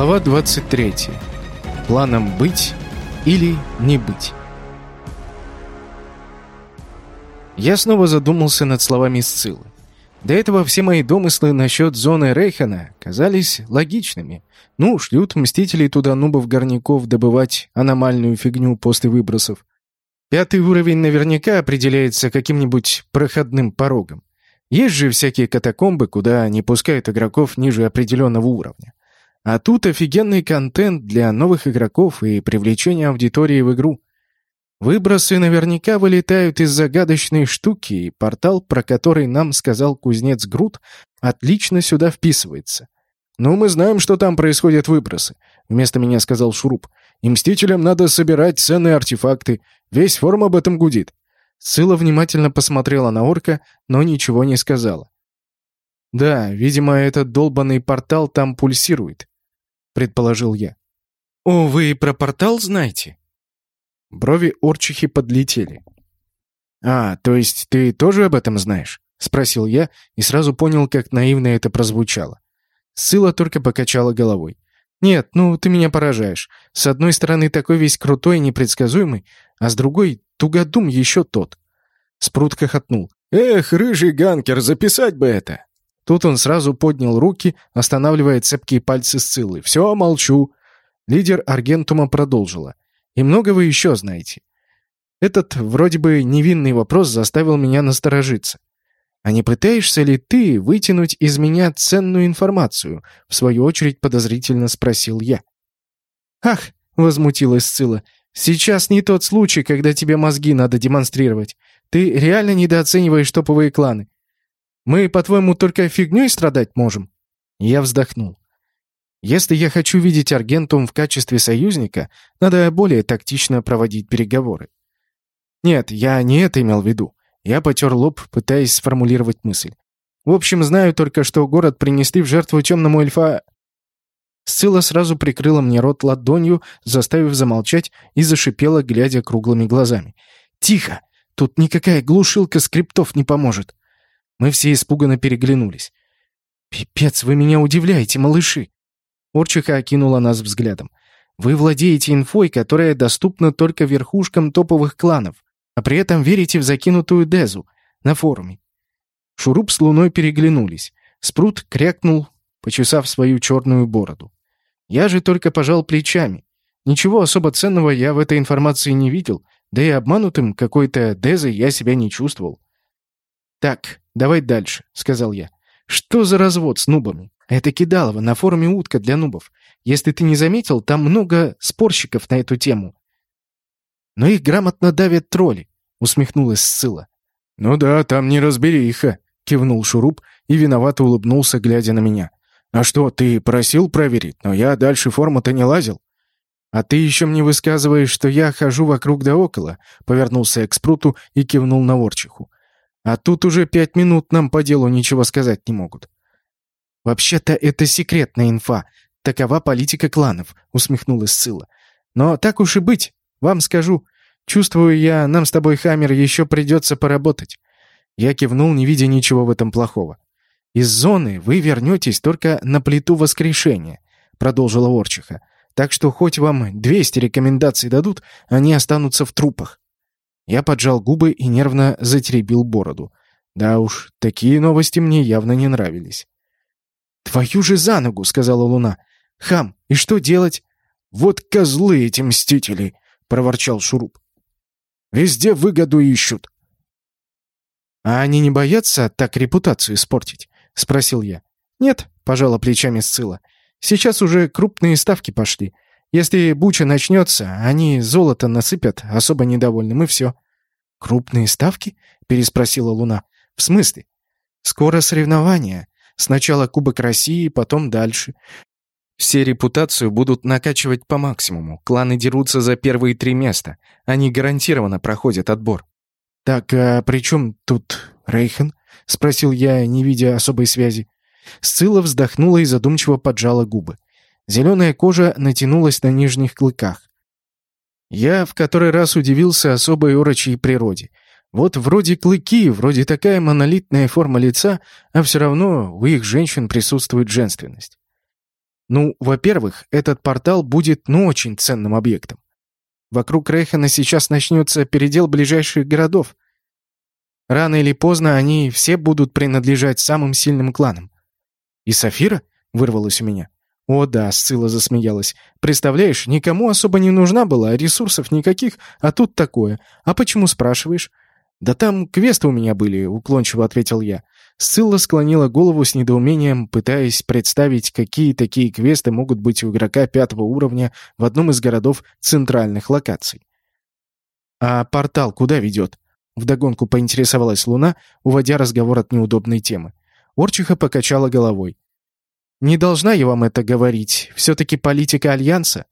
Глава 23. Планом быть или не быть. Я снова задумался над словами Сциллы. До этого все мои домыслы насчет зоны Рейхана казались логичными. Ну, шлют мстителей туда нубов-горняков добывать аномальную фигню после выбросов. Пятый уровень наверняка определяется каким-нибудь проходным порогом. Есть же всякие катакомбы, куда не пускают игроков ниже определенного уровня. А тут офигенный контент для новых игроков и привлечения аудитории в игру. Выбросы наверняка вылетают из загадочной штуки, и портал, про который нам сказал кузнец Грут, отлично сюда вписывается. «Ну, мы знаем, что там происходят выбросы», — вместо меня сказал Шуруп. «И Мстителям надо собирать ценные артефакты. Весь форум об этом гудит». Сыла внимательно посмотрела на орка, но ничего не сказала. «Да, видимо, этот долбанный портал там пульсирует предположил я. «О, вы про портал знаете?» Брови Орчихи подлетели. «А, то есть ты тоже об этом знаешь?» — спросил я и сразу понял, как наивно это прозвучало. Сыла только покачала головой. «Нет, ну ты меня поражаешь. С одной стороны, такой весь крутой и непредсказуемый, а с другой — тугодум еще тот». Спрут хохотнул. «Эх, рыжий ганкер, записать бы это!» Тут он сразу поднял руки, останавливая цепкие пальцы Сциллы. «Все, молчу». Лидер Аргентума продолжила. «И много вы еще знаете?» Этот вроде бы невинный вопрос заставил меня насторожиться. «А не пытаешься ли ты вытянуть из меня ценную информацию?» В свою очередь подозрительно спросил я. «Ах!» — возмутилась Сцилла. «Сейчас не тот случай, когда тебе мозги надо демонстрировать. Ты реально недооцениваешь топовые кланы. Мы, по-твоему, только фигней страдать можем?» Я вздохнул. «Если я хочу видеть Аргентум в качестве союзника, надо более тактично проводить переговоры». «Нет, я не это имел в виду». Я потер лоб, пытаясь сформулировать мысль. «В общем, знаю только, что город принесли в жертву темному эльфа...» Сцилла сразу прикрыла мне рот ладонью, заставив замолчать, и зашипела, глядя круглыми глазами. «Тихо! Тут никакая глушилка скриптов не поможет!» Мы все испуганно переглянулись. «Пипец, вы меня удивляете, малыши!» Орчиха окинула нас взглядом. «Вы владеете инфой, которая доступна только верхушкам топовых кланов, а при этом верите в закинутую Дезу на форуме». Шуруп с Луной переглянулись. Спрут крякнул, почесав свою черную бороду. Я же только пожал плечами. Ничего особо ценного я в этой информации не видел, да и обманутым какой-то Дезой я себя не чувствовал. «Так, давай дальше», — сказал я. «Что за развод с нубами? Это Кидалово на форуме «Утка» для нубов. Если ты не заметил, там много спорщиков на эту тему». «Но их грамотно давят тролли», — усмехнулась Сцилла. «Ну да, там не разбериха», — кивнул Шуруп и виновато улыбнулся, глядя на меня. «А что, ты просил проверить, но я дальше форму-то не лазил». «А ты еще мне высказываешь, что я хожу вокруг да около», — повернулся я к Спруту и кивнул на Ворчиху. А тут уже пять минут нам по делу ничего сказать не могут. «Вообще-то это секретная инфа. Такова политика кланов», — усмехнулась Сыла. «Но так уж и быть. Вам скажу. Чувствую я, нам с тобой, Хаммер, еще придется поработать». Я кивнул, не видя ничего в этом плохого. «Из зоны вы вернетесь только на плиту воскрешения», — продолжила Орчиха. «Так что хоть вам 200 рекомендаций дадут, они останутся в трупах. Я поджал губы и нервно затеребил бороду. Да уж, такие новости мне явно не нравились. «Твою же за ногу!» — сказала Луна. «Хам, и что делать?» «Вот козлы эти мстители!» — проворчал Шуруп. «Везде выгоду ищут». «А они не боятся так репутацию испортить?» — спросил я. «Нет», — пожала плечами Сцилла. «Сейчас уже крупные ставки пошли. Если буча начнется, они золото насыпят, особо недовольным, и все. «Крупные ставки?» — переспросила Луна. «В смысле?» «Скоро соревнования. Сначала Кубок России, потом дальше. Все репутацию будут накачивать по максимуму. Кланы дерутся за первые три места. Они гарантированно проходят отбор». «Так, а при чем тут Рейхен?» — спросил я, не видя особой связи. Сцилла вздохнула и задумчиво поджала губы. Зеленая кожа натянулась на нижних клыках. Я в который раз удивился особой урочьей природе. Вот вроде клыки, вроде такая монолитная форма лица, а все равно у их женщин присутствует женственность. Ну, во-первых, этот портал будет, ну, очень ценным объектом. Вокруг Рейхана сейчас начнется передел ближайших городов. Рано или поздно они все будут принадлежать самым сильным кланам. «И Сафира?» — вырвалось у меня. «О да», — Сцилла засмеялась. «Представляешь, никому особо не нужна была, ресурсов никаких, а тут такое. А почему спрашиваешь?» «Да там квесты у меня были», — уклончиво ответил я. Сцилла склонила голову с недоумением, пытаясь представить, какие такие квесты могут быть у игрока пятого уровня в одном из городов центральных локаций. «А портал куда ведет?» Вдогонку поинтересовалась Луна, уводя разговор от неудобной темы. Орчиха покачала головой. Не должна я вам это говорить. Все-таки политика Альянса.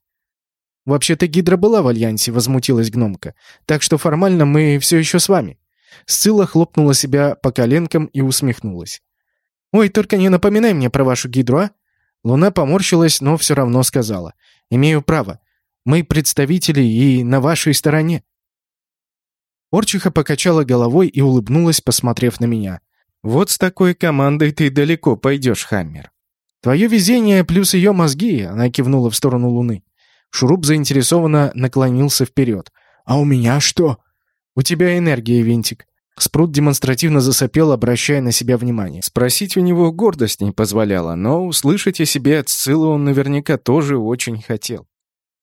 Вообще-то Гидра была в Альянсе, возмутилась гномка. Так что формально мы все еще с вами. Сцилла хлопнула себя по коленкам и усмехнулась. «Ой, только не напоминай мне про вашу Гидру, а?» Луна поморщилась, но все равно сказала. «Имею право. Мы представители и на вашей стороне». Орчиха покачала головой и улыбнулась, посмотрев на меня. «Вот с такой командой ты далеко пойдешь, Хаммер. «Твое везение плюс ее мозги», — она кивнула в сторону Луны. Шуруп заинтересованно наклонился вперед. «А у меня что?» «У тебя энергия, Винтик». Спрут демонстративно засопел, обращая на себя внимание. Спросить у него гордость не позволяла, но услышать о себе от Сциллы он наверняка тоже очень хотел.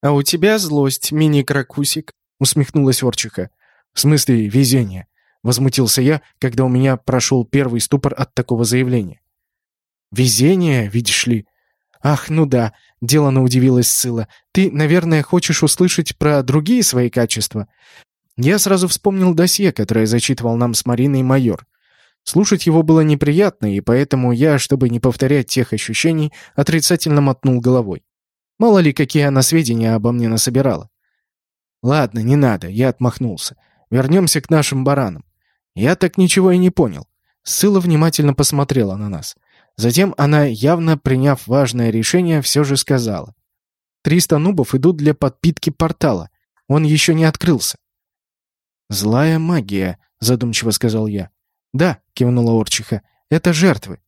«А у тебя злость, мини-кракусик», — усмехнулась Орчиха. «В смысле везение?» — возмутился я, когда у меня прошел первый ступор от такого заявления. «Везение, видишь ли?» «Ах, ну да», — делано удивилась Сыла. «Ты, наверное, хочешь услышать про другие свои качества?» Я сразу вспомнил досье, которое зачитывал нам с Мариной майор. Слушать его было неприятно, и поэтому я, чтобы не повторять тех ощущений, отрицательно мотнул головой. Мало ли, какие она сведения обо мне насобирала. «Ладно, не надо», — я отмахнулся. «Вернемся к нашим баранам». Я так ничего и не понял. Сыла внимательно посмотрела на нас. Затем она, явно приняв важное решение, все же сказала. «Триста нубов идут для подпитки портала. Он еще не открылся». «Злая магия», — задумчиво сказал я. «Да», — кивнула Орчиха, — «это жертвы».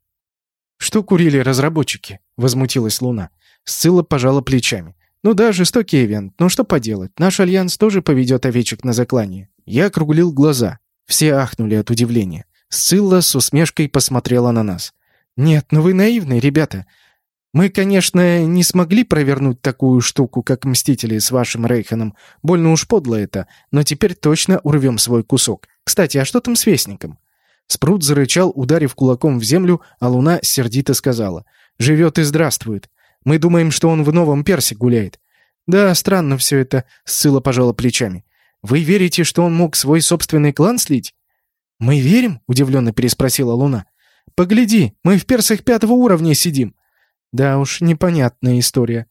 «Что курили разработчики?» — возмутилась Луна. Сцилла пожала плечами. «Ну да, жестокий ивент, но что поделать, наш альянс тоже поведет овечек на заклание». Я округлил глаза. Все ахнули от удивления. Сцилла с усмешкой посмотрела на нас. «Нет, ну вы наивные, ребята. Мы, конечно, не смогли провернуть такую штуку, как Мстители с вашим Рейханом. Больно уж подло это, но теперь точно урвем свой кусок. Кстати, а что там с Вестником?» Спрут зарычал, ударив кулаком в землю, а Луна сердито сказала. «Живет и здравствует. Мы думаем, что он в Новом Персе гуляет». «Да, странно все это», — Сцилла пожала плечами. «Вы верите, что он мог свой собственный клан слить?» «Мы верим?» — удивленно переспросила Луна. Погляди, мы в персах пятого уровня сидим. Да уж, непонятная история.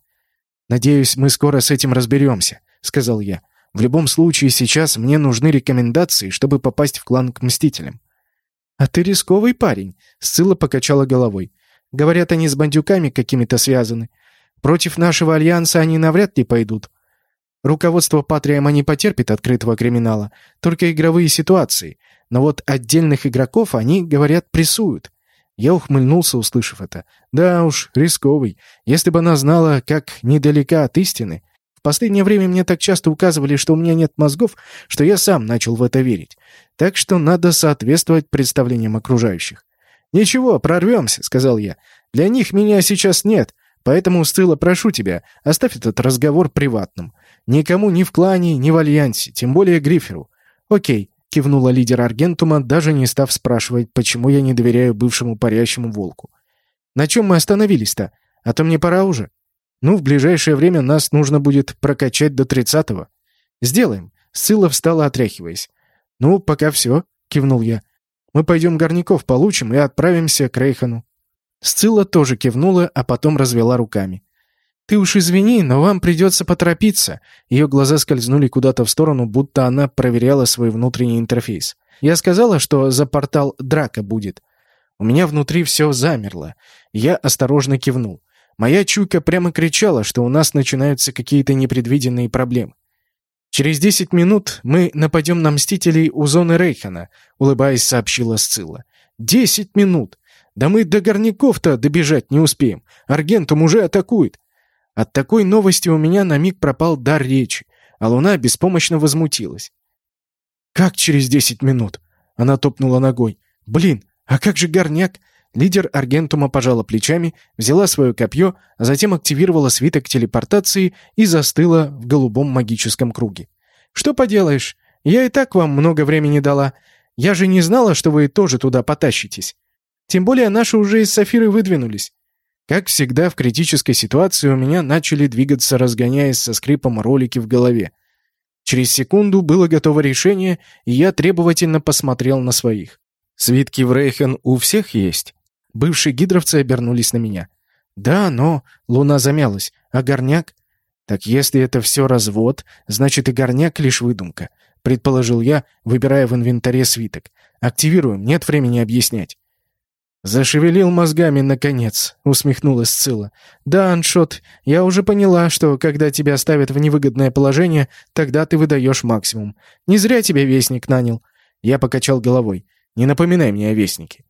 Надеюсь, мы скоро с этим разберемся, сказал я. В любом случае, сейчас мне нужны рекомендации, чтобы попасть в клан к Мстителям. А ты рисковый парень, Сцилла покачала головой. Говорят, они с бандюками какими-то связаны. Против нашего альянса они навряд ли пойдут. Руководство Патриама не потерпит открытого криминала, только игровые ситуации. Но вот отдельных игроков они, говорят, прессуют. Я ухмыльнулся, услышав это. Да уж, рисковый. Если бы она знала, как недалека от истины. В последнее время мне так часто указывали, что у меня нет мозгов, что я сам начал в это верить. Так что надо соответствовать представлениям окружающих. «Ничего, прорвемся», — сказал я. «Для них меня сейчас нет, поэтому, Стыла, прошу тебя, оставь этот разговор приватным. Никому ни в клане, ни в альянсе, тем более Гриферу. Окей, — кивнула лидер Аргентума, даже не став спрашивать, почему я не доверяю бывшему парящему волку. «На чем мы остановились-то? А то мне пора уже. Ну, в ближайшее время нас нужно будет прокачать до тридцатого. Сделаем». Сыла встала, отряхиваясь. «Ну, пока все», — кивнул я. «Мы пойдем горняков получим и отправимся к Рейхану». Сцилла тоже кивнула, а потом развела руками. «Ты уж извини, но вам придется поторопиться». Ее глаза скользнули куда-то в сторону, будто она проверяла свой внутренний интерфейс. «Я сказала, что за портал драка будет». У меня внутри все замерло. Я осторожно кивнул. Моя чуйка прямо кричала, что у нас начинаются какие-то непредвиденные проблемы. «Через десять минут мы нападем на Мстителей у зоны Рейхана», — улыбаясь, сообщила Сцилла. «Десять минут! Да мы до горняков-то добежать не успеем. Аргентум уже атакует. От такой новости у меня на миг пропал дар речи, а Луна беспомощно возмутилась. «Как через десять минут?» Она топнула ногой. «Блин, а как же горняк?» Лидер Аргентума пожала плечами, взяла свое копье, а затем активировала свиток телепортации и застыла в голубом магическом круге. «Что поделаешь? Я и так вам много времени дала. Я же не знала, что вы тоже туда потащитесь. Тем более наши уже из Сафиры выдвинулись. Как всегда, в критической ситуации у меня начали двигаться, разгоняясь со скрипом ролики в голове. Через секунду было готово решение, и я требовательно посмотрел на своих. Свитки в Рейхен у всех есть? Бывшие гидровцы обернулись на меня. Да, но... Луна замялась. А горняк? Так если это все развод, значит и горняк лишь выдумка. Предположил я, выбирая в инвентаре свиток. Активируем, нет времени объяснять. «Зашевелил мозгами, наконец», — усмехнулась Сцилла. «Да, Аншот, я уже поняла, что когда тебя ставят в невыгодное положение, тогда ты выдаешь максимум. Не зря тебя Вестник нанял». Я покачал головой. «Не напоминай мне о Вестнике».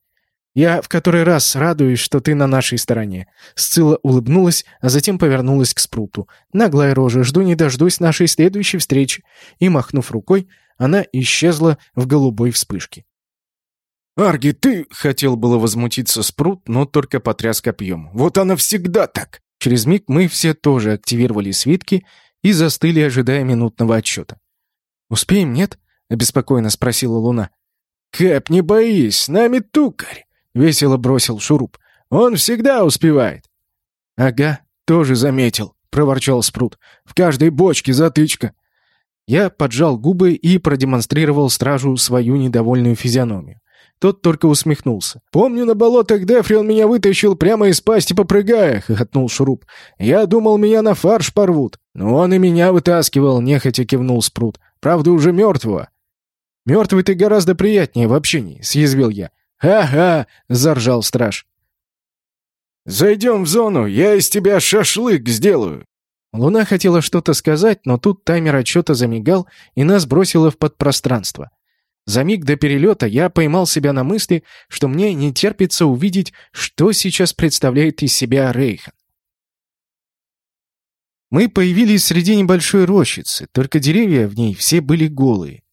«Я в который раз радуюсь, что ты на нашей стороне». Сцилла улыбнулась, а затем повернулась к Спруту. «Наглая рожа, жду не дождусь нашей следующей встречи». И, махнув рукой, она исчезла в голубой вспышке. «Арги, ты...» — хотел было возмутиться Спрут, но только потряс копьем. «Вот она всегда так!» Через миг мы все тоже активировали свитки и застыли, ожидая минутного отсчета. «Успеем, нет?» — обеспокоенно спросила Луна. «Кэп, не боись, с нами тукарь!» — весело бросил Шуруп. «Он всегда успевает!» «Ага, тоже заметил», — проворчал Спрут. «В каждой бочке затычка». Я поджал губы и продемонстрировал стражу свою недовольную физиономию. Тот только усмехнулся. «Помню, на болотах Дефри он меня вытащил прямо из пасти, попрыгая», — хохотнул Шуруп. «Я думал, меня на фарш порвут». «Но он и меня вытаскивал», — нехотя кивнул Спрут. «Правда, уже мертвого». «Мертвый ты гораздо приятнее в общении», — съязвил я. «Ха-ха!» — заржал страж. «Зайдем в зону, я из тебя шашлык сделаю!» Луна хотела что-то сказать, но тут таймер отчета замигал, и нас бросило в подпространство. За миг до перелета я поймал себя на мысли, что мне не терпится увидеть, что сейчас представляет из себя Рейхан. Мы появились среди небольшой рощицы, только деревья в ней все были голые.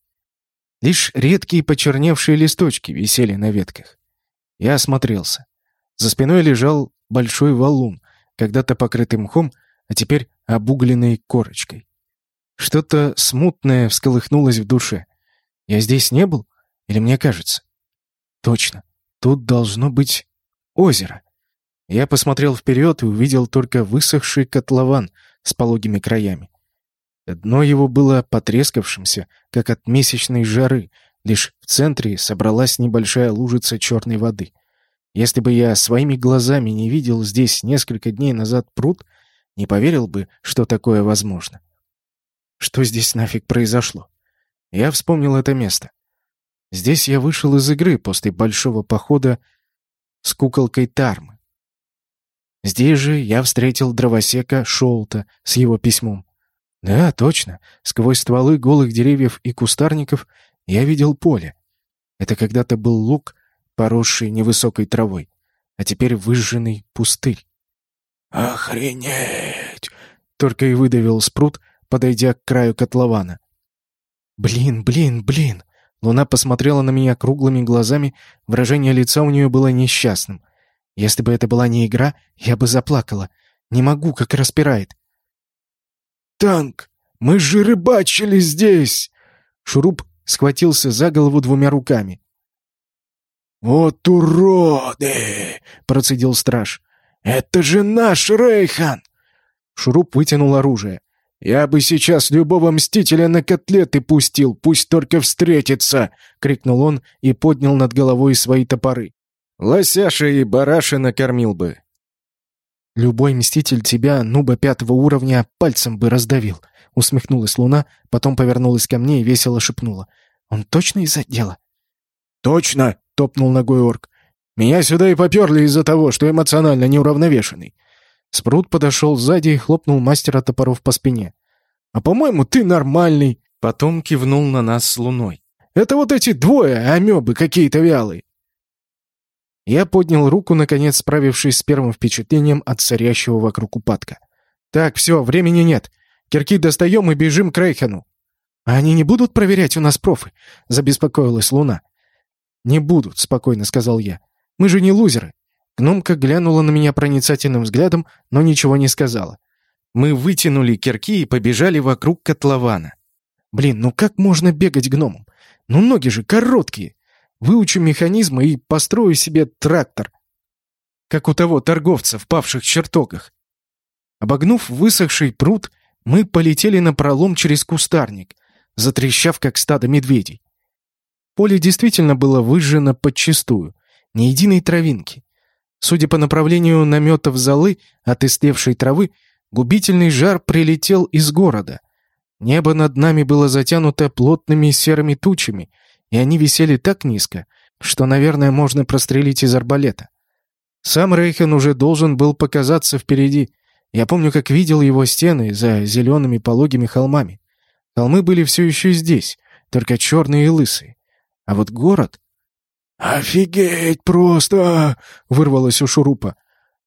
Лишь редкие почерневшие листочки висели на ветках. Я осмотрелся. За спиной лежал большой валун, когда-то покрытый мхом, а теперь обугленной корочкой. Что-то смутное всколыхнулось в душе. Я здесь не был? Или мне кажется? Точно. Тут должно быть озеро. Я посмотрел вперед и увидел только высохший котлован с пологими краями. Дно его было потрескавшимся, как от месячной жары, лишь в центре собралась небольшая лужица черной воды. Если бы я своими глазами не видел здесь несколько дней назад пруд, не поверил бы, что такое возможно. Что здесь нафиг произошло? Я вспомнил это место. Здесь я вышел из игры после большого похода с куколкой Тармы. Здесь же я встретил дровосека Шолта с его письмом. Да, точно, сквозь стволы голых деревьев и кустарников я видел поле. Это когда-то был луг, поросший невысокой травой, а теперь выжженный пустырь. «Охренеть!» — только и выдавил спрут, подойдя к краю котлована. «Блин, блин, блин!» Луна посмотрела на меня круглыми глазами, выражение лица у нее было несчастным. Если бы это была не игра, я бы заплакала. Не могу, как распирает. «Танк! Мы же рыбачили здесь!» Шуруп схватился за голову двумя руками. «Вот уроды!» — процедил страж. «Это же наш Рейхан!» Шуруп вытянул оружие. «Я бы сейчас любого мстителя на котлеты пустил, пусть только встретится!» — крикнул он и поднял над головой свои топоры. «Лосяша и бараша накормил бы». «Любой мститель тебя, нуба пятого уровня, пальцем бы раздавил», — усмехнулась Луна, потом повернулась ко мне и весело шепнула. «Он точно из-за дела?» «Точно!» — топнул ногой орк. «Меня сюда и поперли из-за того, что эмоционально неуравновешенный. Спрут подошел сзади и хлопнул мастера топоров по спине. «А по-моему, ты нормальный!» Потом кивнул на нас с луной. «Это вот эти двое амебы какие-то вялые!» Я поднял руку, наконец справившись с первым впечатлением от царящего вокруг упадка. «Так, все, времени нет. Кирки достаем и бежим к Рейхену». «А они не будут проверять у нас профы?» — забеспокоилась Луна. «Не будут», — спокойно сказал я. «Мы же не лузеры». Гномка глянула на меня проницательным взглядом, но ничего не сказала. Мы вытянули кирки и побежали вокруг котлована. Блин, ну как можно бегать гномом? Ну ноги же короткие. Выучу механизмы и построю себе трактор. Как у того торговца в павших чертогах. Обогнув высохший пруд, мы полетели на пролом через кустарник, затрещав, как стадо медведей. Поле действительно было выжжено подчистую, ни единой травинки. Судя по направлению наметов золы от истлевшей травы, губительный жар прилетел из города. Небо над нами было затянуто плотными серыми тучами, и они висели так низко, что, наверное, можно прострелить из арбалета. Сам Рейхен уже должен был показаться впереди. Я помню, как видел его стены за зелеными пологими холмами. Холмы были все еще здесь, только черные и лысые. А вот город... «Офигеть просто!» — вырвалось у Шурупа.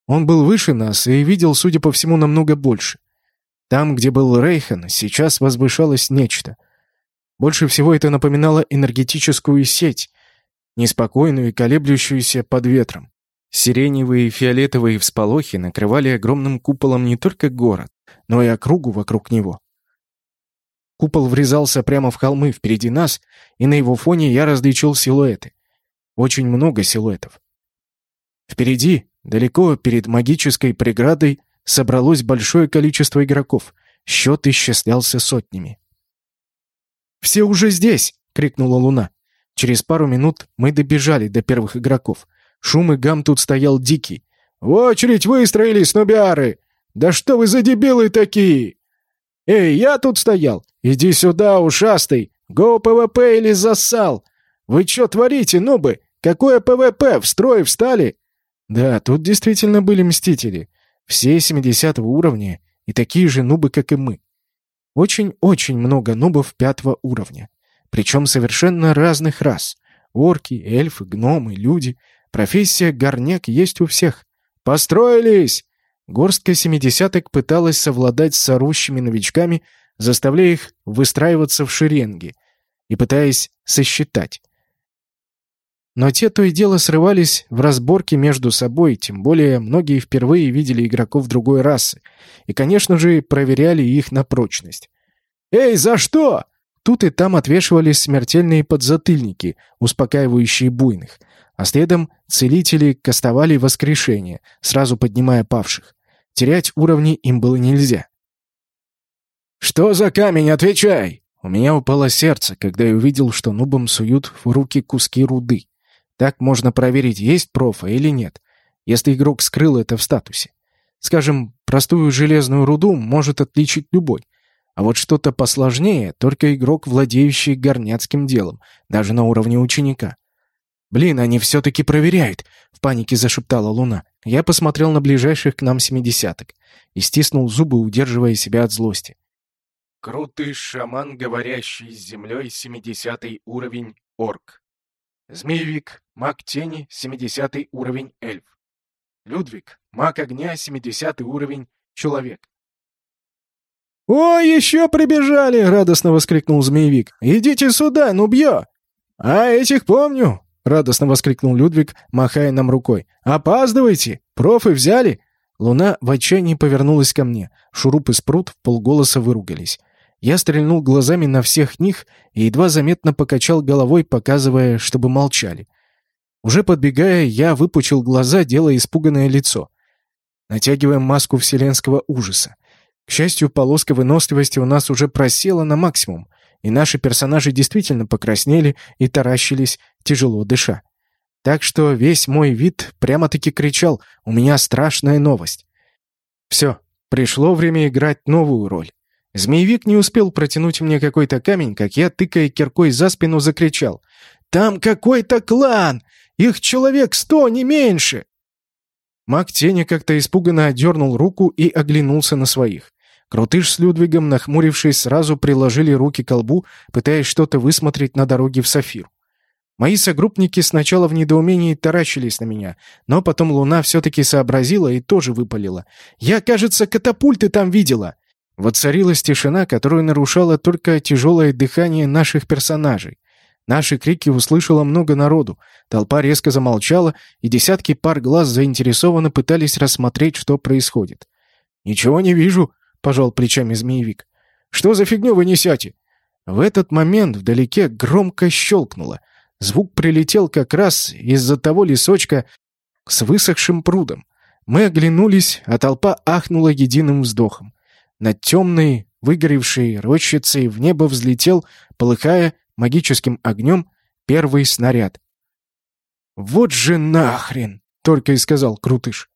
Он был выше нас и видел, судя по всему, намного больше. Там, где был Рейхан, сейчас возвышалось нечто. Больше всего это напоминало энергетическую сеть, неспокойную и колеблющуюся под ветром. Сиреневые и фиолетовые всполохи накрывали огромным куполом не только город, но и округу вокруг него. Купол врезался прямо в холмы впереди нас, и на его фоне я различил силуэты. Очень много силуэтов. Впереди, далеко перед магической преградой, собралось большое количество игроков. Счет исчислялся сотнями. «Все уже здесь!» — крикнула Луна. Через пару минут мы добежали до первых игроков. Шум и гам тут стоял дикий. «В очередь выстроились, нубиары! Да что вы за дебилы такие!» «Эй, я тут стоял! Иди сюда, ушастый! Go PvP или зассал! Вы что творите, нубы? Какое PvP? В строй встали?» Да, тут действительно были мстители. Все 70 уровня и такие же нубы, как и мы. Очень-очень много нубов пятого уровня. Причем совершенно разных рас. Орки, эльфы, гномы, люди. Профессия горняк есть у всех. «Построились!» Горстка семидесяток пыталась совладать с орущими новичками, заставляя их выстраиваться в шеренги и пытаясь сосчитать. Но те то и дело срывались в разборки между собой, тем более многие впервые видели игроков другой расы и, конечно же, проверяли их на прочность. «Эй, за что?» Тут и там отвешивались смертельные подзатыльники, успокаивающие буйных, а следом целители кастовали воскрешение, сразу поднимая павших. Терять уровни им было нельзя. «Что за камень? Отвечай!» У меня упало сердце, когда я увидел, что нубам суют в руки куски руды. Так можно проверить, есть профа или нет, если игрок скрыл это в статусе. Скажем, простую железную руду может отличить любой. А вот что-то посложнее — только игрок, владеющий горняцким делом, даже на уровне ученика. «Блин, они все-таки проверяют!» — в панике зашептала Луна. Я посмотрел на ближайших к нам семидесяток и стиснул зубы, удерживая себя от злости. Крутый шаман, говорящий с землей, семидесятый уровень, орк. Змеевик, маг тени, семидесятый уровень, эльф. Людвиг, маг огня, семидесятый уровень, человек. «Ой, еще прибежали!» — радостно воскликнул змеевик. «Идите сюда, нубьё!» «А этих помню!» — радостно воскликнул Людвиг, махая нам рукой. «Опаздывайте! Профы взяли!» Луна в отчаянии повернулась ко мне. Шуруп и Спрут в полголоса выругались. Я стрельнул глазами на всех них и едва заметно покачал головой, показывая, чтобы молчали. Уже подбегая, я выпучил глаза, делая испуганное лицо. Натягиваем маску вселенского ужаса. К счастью, полоска выносливости у нас уже просела на максимум, и наши персонажи действительно покраснели и таращились, тяжело дыша. Так что весь мой вид прямо-таки кричал «У меня страшная новость!». Все, пришло время играть новую роль. Змеевик не успел протянуть мне какой-то камень, как я, тыкая киркой за спину, закричал «Там какой-то клан! Их человек сто, не меньше!» Маг тени как-то испуганно отдернул руку и оглянулся на своих. Крутыш с Людвигом, нахмурившись, сразу приложили руки к колбу, пытаясь что-то высмотреть на дороге в Сафир. Мои согруппники сначала в недоумении таращились на меня, но потом Луна все-таки сообразила и тоже выпалила. «Я, кажется, катапульты там видела!» Воцарилась тишина, которую нарушало только тяжелое дыхание наших персонажей. Наши крики услышало много народу, толпа резко замолчала, и десятки пар глаз заинтересованно пытались рассмотреть, что происходит. «Ничего не вижу», — пожал плечами змеевик. «Что за фигню вы несете?» В этот момент вдалеке громко щелкнуло. Звук прилетел как раз из-за того лесочка с высохшим прудом. Мы оглянулись, а толпа ахнула единым вздохом. Над темной, выгоревшей рощицей в небо взлетел, полыхая магическим огнем, первый снаряд. «Вот же нахрен!» — только и сказал Крутыш.